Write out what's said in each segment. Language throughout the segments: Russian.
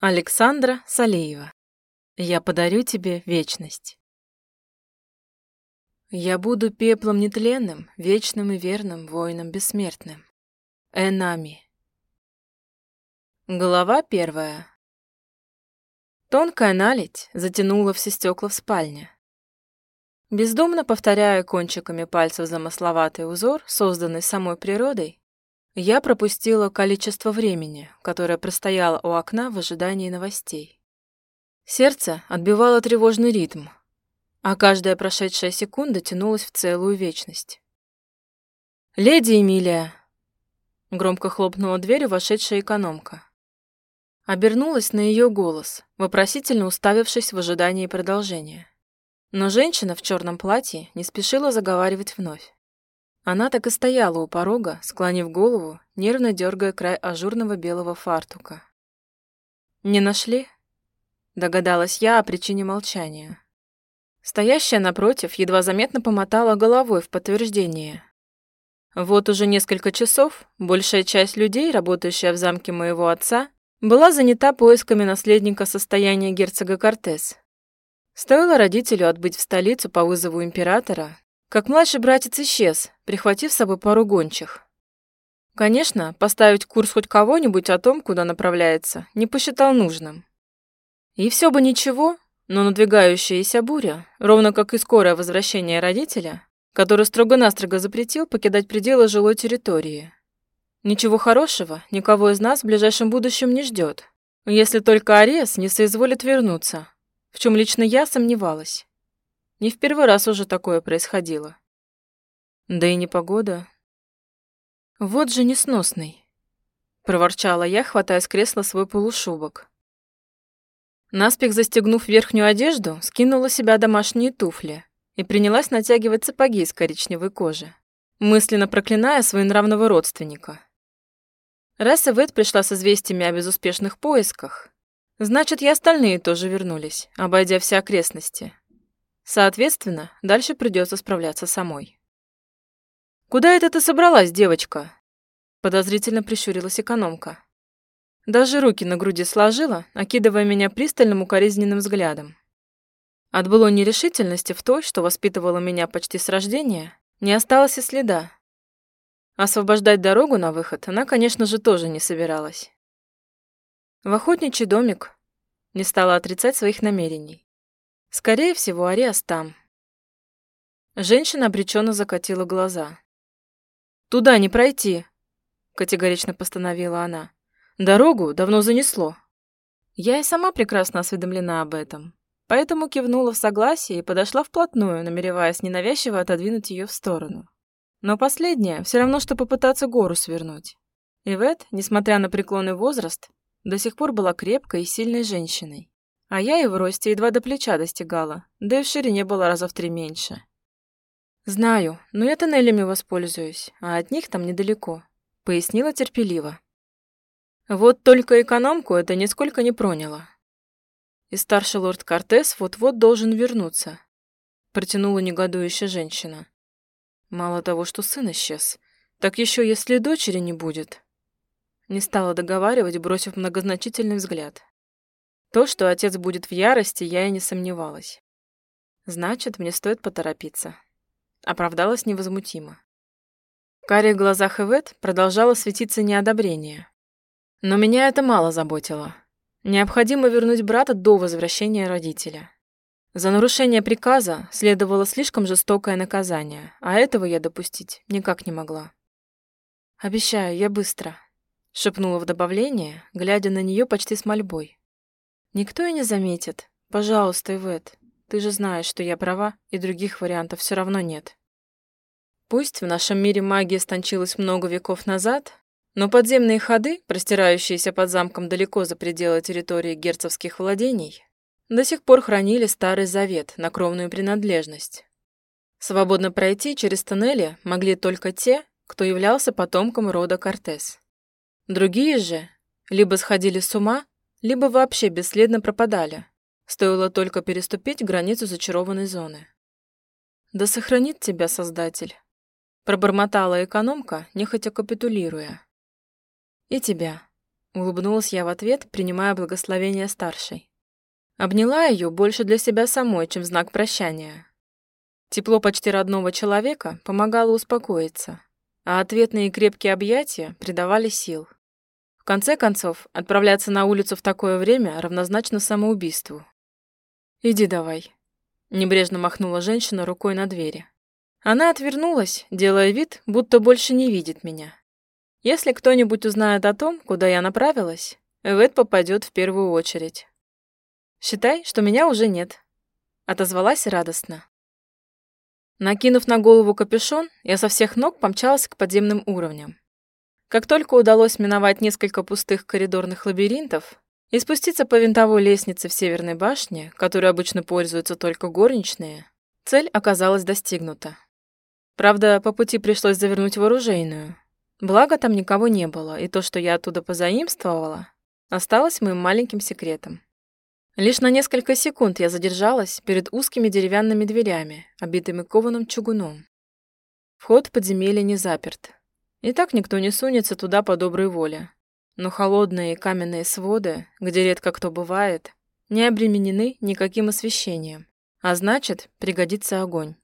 Александра Салеева. Я подарю тебе вечность. Я буду пеплом нетленным, вечным и верным, воином бессмертным. Энами. Глава первая. Тонкая наледь затянула все стекла в спальне. Бездумно повторяя кончиками пальцев замысловатый узор, созданный самой природой, я пропустила количество времени, которое простояло у окна в ожидании новостей. Сердце отбивало тревожный ритм, а каждая прошедшая секунда тянулась в целую вечность. «Леди Эмилия!» Громко хлопнула дверь вошедшая экономка. Обернулась на ее голос, вопросительно уставившись в ожидании продолжения. Но женщина в черном платье не спешила заговаривать вновь. Она так и стояла у порога, склонив голову, нервно дергая край ажурного белого фартука. «Не нашли?» Догадалась я о причине молчания. Стоящая напротив едва заметно помотала головой в подтверждение. Вот уже несколько часов большая часть людей, работающая в замке моего отца, была занята поисками наследника состояния герцога Кортес. Стоило родителю отбыть в столицу по вызову императора, как младший братец исчез, прихватив с собой пару гончих. Конечно, поставить курс хоть кого-нибудь о том, куда направляется, не посчитал нужным. И все бы ничего, но надвигающаяся буря, ровно как и скорое возвращение родителя, который строго-настрого запретил покидать пределы жилой территории. Ничего хорошего никого из нас в ближайшем будущем не ждет, если только Арес не соизволит вернуться, в чем лично я сомневалась. Не в первый раз уже такое происходило. Да и не погода. Вот же несносный. Проворчала я, хватая с кресла свой полушубок. Наспех застегнув верхнюю одежду, скинула себя домашние туфли и принялась натягивать сапоги из коричневой кожи, мысленно проклиная своенравного родственника. Раз Эвет пришла с известиями о безуспешных поисках, значит, и остальные тоже вернулись, обойдя все окрестности, Соответственно, дальше придется справляться самой. «Куда это ты собралась, девочка?» Подозрительно прищурилась экономка. Даже руки на груди сложила, окидывая меня пристальным укоризненным взглядом. От былой нерешительности в той, что воспитывала меня почти с рождения, не осталось и следа. Освобождать дорогу на выход она, конечно же, тоже не собиралась. В охотничий домик не стала отрицать своих намерений. Скорее всего, Ариас там. Женщина обреченно закатила глаза. «Туда не пройти», — категорично постановила она. «Дорогу давно занесло». Я и сама прекрасно осведомлена об этом, поэтому кивнула в согласие и подошла вплотную, намереваясь ненавязчиво отодвинуть ее в сторону. Но последнее все равно, что попытаться гору свернуть. Ивет, несмотря на преклонный возраст, до сих пор была крепкой и сильной женщиной. А я и в росте едва до плеча достигала, да и в ширине была раза в три меньше. «Знаю, но я тоннелями воспользуюсь, а от них там недалеко», — пояснила терпеливо. Вот только экономку это нисколько не проняло. И старший лорд Кортес вот-вот должен вернуться, протянула негодующая женщина. Мало того, что сын исчез, так еще если дочери не будет. Не стала договаривать, бросив многозначительный взгляд. То, что отец будет в ярости, я и не сомневалась. Значит, мне стоит поторопиться. Оправдалась невозмутимо. В карих глазах Эвет продолжало светиться неодобрение. Но меня это мало заботило. Необходимо вернуть брата до возвращения родителя. За нарушение приказа следовало слишком жестокое наказание, а этого я допустить никак не могла. «Обещаю, я быстро», — шепнула в добавление, глядя на нее почти с мольбой. Никто и не заметит. Пожалуйста, Ивет, ты же знаешь, что я права, и других вариантов все равно нет. Пусть в нашем мире магия стончилась много веков назад, но подземные ходы, простирающиеся под замком далеко за пределы территории герцогских владений, до сих пор хранили старый завет на кровную принадлежность. Свободно пройти через тоннели могли только те, кто являлся потомком рода Кортес. Другие же либо сходили с ума, либо вообще бесследно пропадали. Стоило только переступить границу зачарованной зоны. «Да сохранит тебя Создатель», — пробормотала экономка, нехотя капитулируя. «И тебя», Улыбнулась я в ответ, принимая благословение старшей. Обняла ее больше для себя самой, чем знак прощания. Тепло почти родного человека помогало успокоиться, а ответные крепкие объятия придавали сил. Конце концов, отправляться на улицу в такое время равнозначно самоубийству. «Иди давай», — небрежно махнула женщина рукой на двери. Она отвернулась, делая вид, будто больше не видит меня. Если кто-нибудь узнает о том, куда я направилась, Эвет попадет в первую очередь. «Считай, что меня уже нет», — отозвалась радостно. Накинув на голову капюшон, я со всех ног помчалась к подземным уровням. Как только удалось миновать несколько пустых коридорных лабиринтов и спуститься по винтовой лестнице в Северной башне, которой обычно пользуются только горничные, цель оказалась достигнута. Правда, по пути пришлось завернуть в оружейную. Благо, там никого не было, и то, что я оттуда позаимствовала, осталось моим маленьким секретом. Лишь на несколько секунд я задержалась перед узкими деревянными дверями, обитыми кованым чугуном. Вход в подземелье не заперт. И так никто не сунется туда по доброй воле. Но холодные каменные своды, где редко кто бывает, не обременены никаким освещением, а значит, пригодится огонь.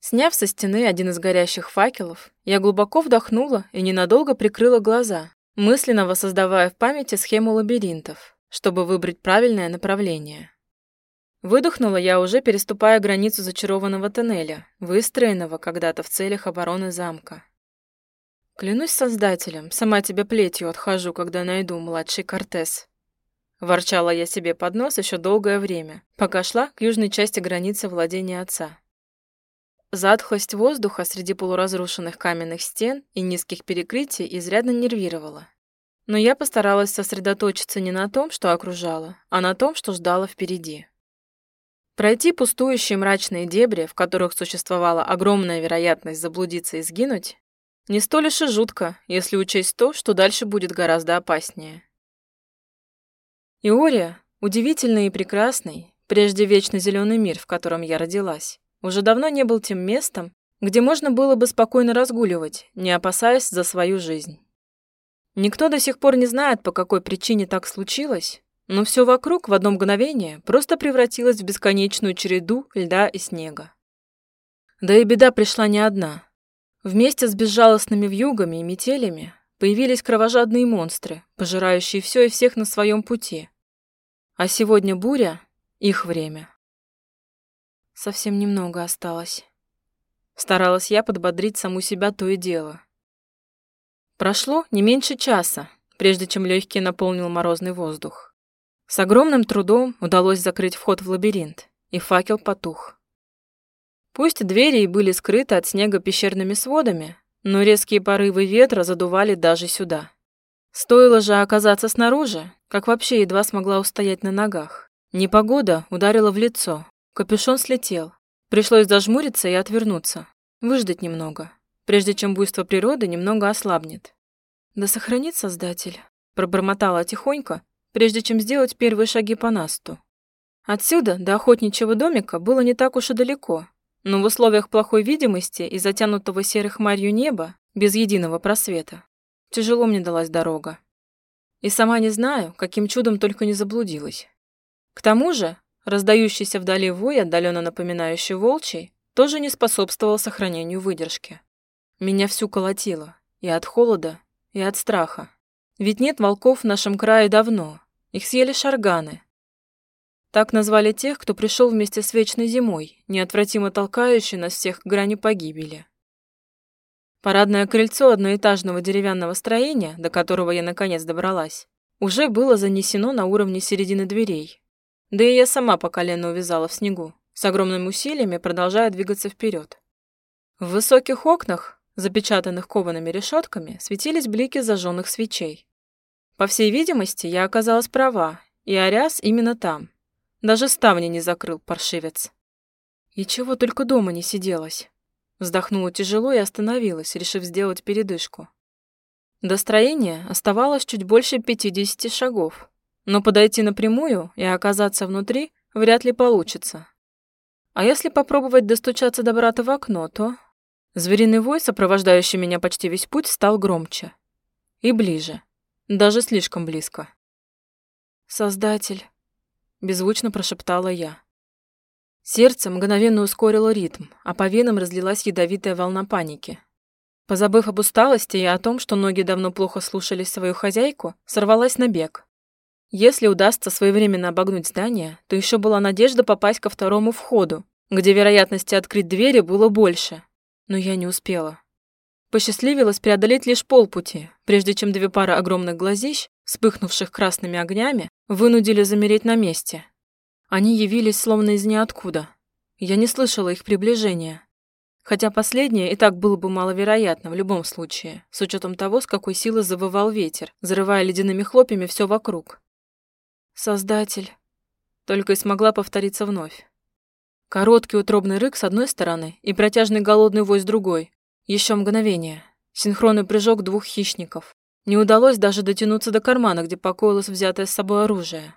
Сняв со стены один из горящих факелов, я глубоко вдохнула и ненадолго прикрыла глаза, мысленно воссоздавая в памяти схему лабиринтов чтобы выбрать правильное направление. Выдохнула я уже, переступая границу зачарованного тоннеля, выстроенного когда-то в целях обороны замка. Клянусь создателем, сама тебя плетью отхожу, когда найду младший Кортес. Ворчала я себе под нос еще долгое время, пока шла к южной части границы владения отца. Затхлость воздуха среди полуразрушенных каменных стен и низких перекрытий изрядно нервировала. Но я постаралась сосредоточиться не на том, что окружало, а на том, что ждало впереди. Пройти пустующие мрачные дебри, в которых существовала огромная вероятность заблудиться и сгинуть, не столь уж и жутко, если учесть то, что дальше будет гораздо опаснее. Иория, удивительный и прекрасный, прежде вечно зеленый мир, в котором я родилась, уже давно не был тем местом, где можно было бы спокойно разгуливать, не опасаясь за свою жизнь. Никто до сих пор не знает, по какой причине так случилось, но все вокруг в одно мгновение просто превратилось в бесконечную череду льда и снега. Да и беда пришла не одна. Вместе с безжалостными вьюгами и метелями появились кровожадные монстры, пожирающие все и всех на своем пути. А сегодня буря — их время. Совсем немного осталось. Старалась я подбодрить саму себя то и дело. Прошло не меньше часа, прежде чем легкий наполнил морозный воздух. С огромным трудом удалось закрыть вход в лабиринт, и факел потух. Пусть двери и были скрыты от снега пещерными сводами, но резкие порывы ветра задували даже сюда. Стоило же оказаться снаружи, как вообще едва смогла устоять на ногах. Непогода ударила в лицо, капюшон слетел. Пришлось зажмуриться и отвернуться, выждать немного прежде чем буйство природы немного ослабнет. «Да сохранит Создатель», — пробормотала тихонько, прежде чем сделать первые шаги по насту. Отсюда до охотничьего домика было не так уж и далеко, но в условиях плохой видимости и затянутого серой хмарью неба, без единого просвета, тяжело мне далась дорога. И сама не знаю, каким чудом только не заблудилась. К тому же, раздающийся вдали вой, отдаленно напоминающий волчий, тоже не способствовал сохранению выдержки. Меня всю колотило. И от холода, и от страха. Ведь нет волков в нашем крае давно. Их съели шарганы. Так назвали тех, кто пришел вместе с вечной зимой, неотвратимо толкающий нас всех к грани погибели. Парадное крыльцо одноэтажного деревянного строения, до которого я наконец добралась, уже было занесено на уровне середины дверей. Да и я сама по колено увязала в снегу, с огромными усилиями продолжая двигаться вперед. В высоких окнах, запечатанных коваными решетками, светились блики зажженных свечей. По всей видимости, я оказалась права, и Ариас именно там. Даже ставни не закрыл, паршивец. И чего только дома не сиделась. Вздохнула тяжело и остановилась, решив сделать передышку. До строения оставалось чуть больше 50 шагов, но подойти напрямую и оказаться внутри вряд ли получится. А если попробовать достучаться до брата в окно, то Звериный вой, сопровождающий меня почти весь путь, стал громче. И ближе. Даже слишком близко. «Создатель», — беззвучно прошептала я. Сердце мгновенно ускорило ритм, а по венам разлилась ядовитая волна паники. Позабыв об усталости и о том, что ноги давно плохо слушались свою хозяйку, сорвалась на бег. Если удастся своевременно обогнуть здание, то еще была надежда попасть ко второму входу, где вероятности открыть двери было больше. Но я не успела. Посчастливилось преодолеть лишь полпути, прежде чем две пары огромных глазищ, вспыхнувших красными огнями, вынудили замереть на месте. Они явились словно из ниоткуда. Я не слышала их приближения. Хотя последнее и так было бы маловероятно в любом случае, с учетом того, с какой силой завывал ветер, зарывая ледяными хлопьями все вокруг. «Создатель!» Только и смогла повториться вновь. Короткий утробный рык с одной стороны и протяжный голодный вой с другой, еще мгновение. Синхронный прыжок двух хищников. Не удалось даже дотянуться до кармана, где покоилось взятое с собой оружие.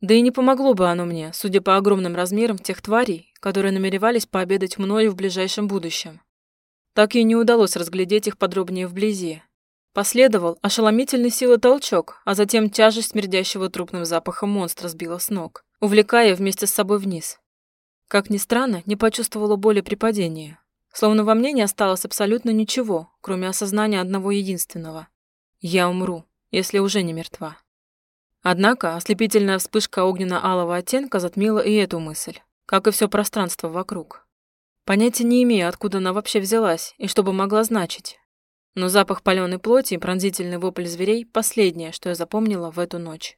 Да и не помогло бы оно мне, судя по огромным размерам тех тварей, которые намеревались пообедать мною в ближайшем будущем. Так и не удалось разглядеть их подробнее вблизи. Последовал ошеломительный силы толчок, а затем тяжесть смердящего трупным запахом монстра сбила с ног, увлекая вместе с собой вниз. Как ни странно, не почувствовала боли при падении, Словно во мне не осталось абсолютно ничего, кроме осознания одного единственного. Я умру, если уже не мертва. Однако ослепительная вспышка огненно-алого оттенка затмила и эту мысль, как и все пространство вокруг. Понятия не имею, откуда она вообще взялась и что бы могла значить. Но запах паленой плоти и пронзительный вопль зверей – последнее, что я запомнила в эту ночь.